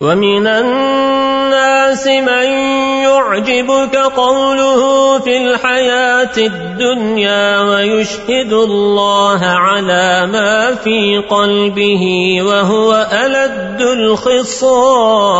ومن الناس من يعجبك قوله في الحياة الدنيا ويشهد الله على ما في قلبه وهو ألد الخصام